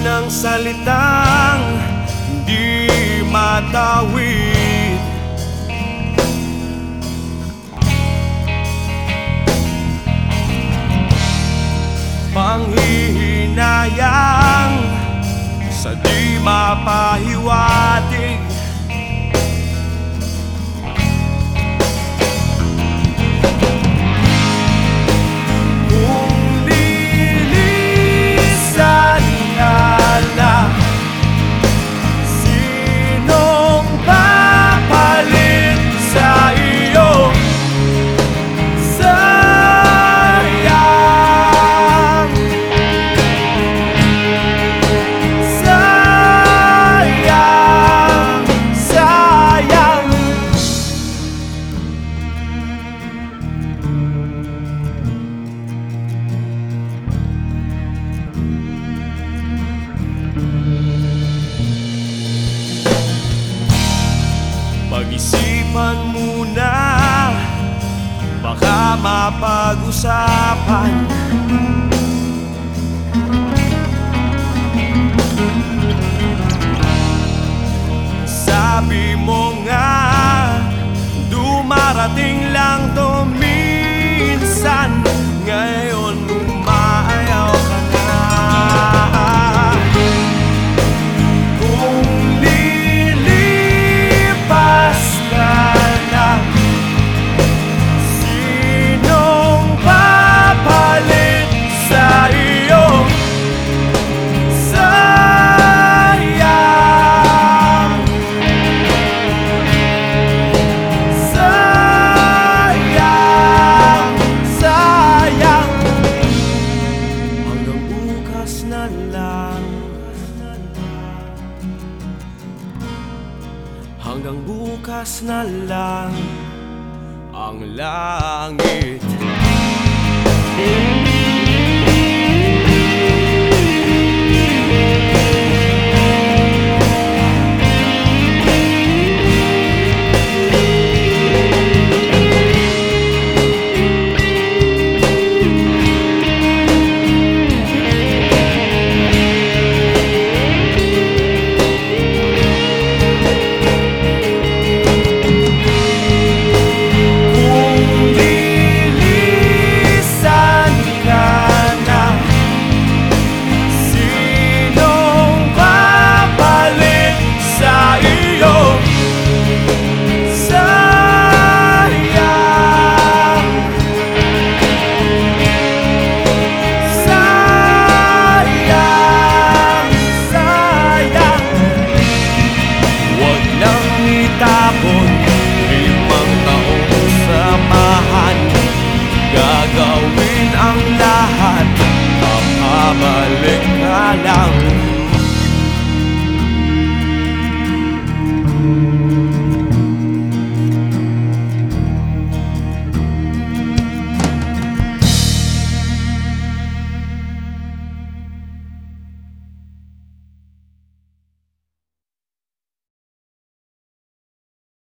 ng salitang di matawid. Panghihinayang sa di mapahiwatig Pag-isipan muna. Baka mapag-usapan. Sabi mo Hanggang bukas na lang Ang langit out